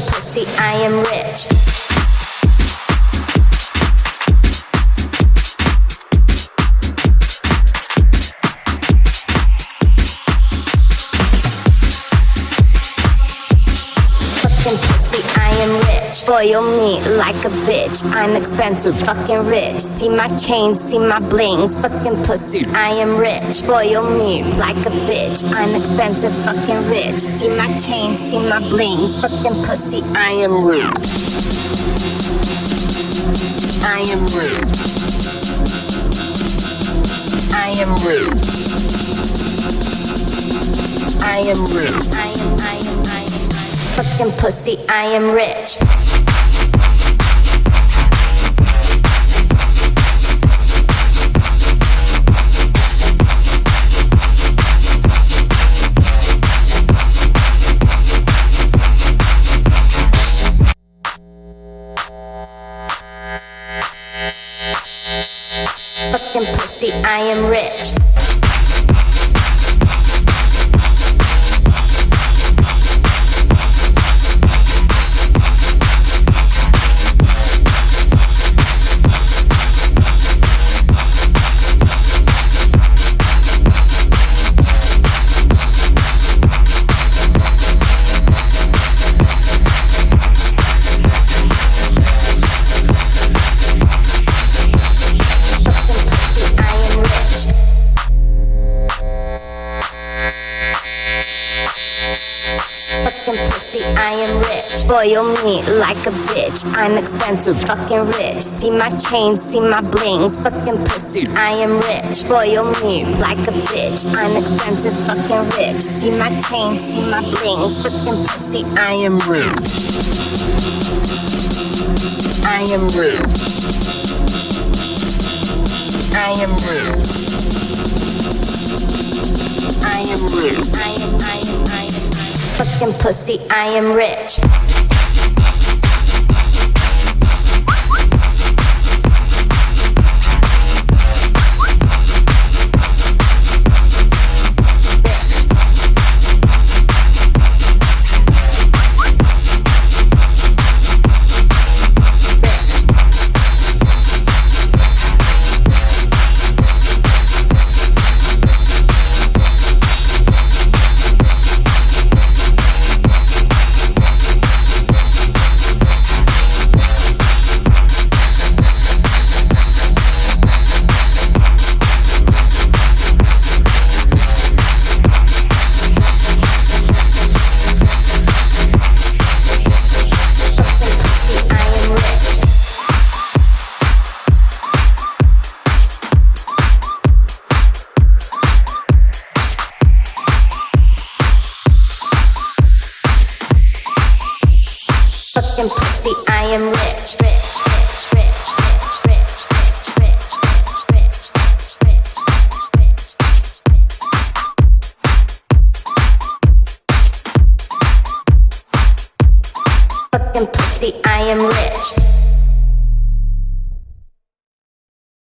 pussy, I am rich. I am rich. Spoil me like a bitch. I'm expensive, fucking rich. See my chains, see my blings. Fucking pussy, I am rich. Spoil me like a bitch. I'm expensive, fucking rich. See my chains, see my blings. Fucking pussy, I am rich. I am rich. I am rich. I am rich. I am, I am. Fucking pussy, I am rich. Fucking pussy, I am rich. Fucking pussy, I am rich. Spoil me like a bitch. I'm expensive, fucking rich. See my chains, see my blings. Fucking pussy, I am rich. Spoil me like a bitch. I'm expensive, fucking rich. See my chains, see my blings. Fucking pussy, I am rich. I am rich. I am rich. I am rich. I am, I am, I am, I am. Fucking pussy, I am rich. Fucking pussy, I am rich, rich, rich, rich, rich, rich, rich, rich, rich, rich, rich, rich. I am rich.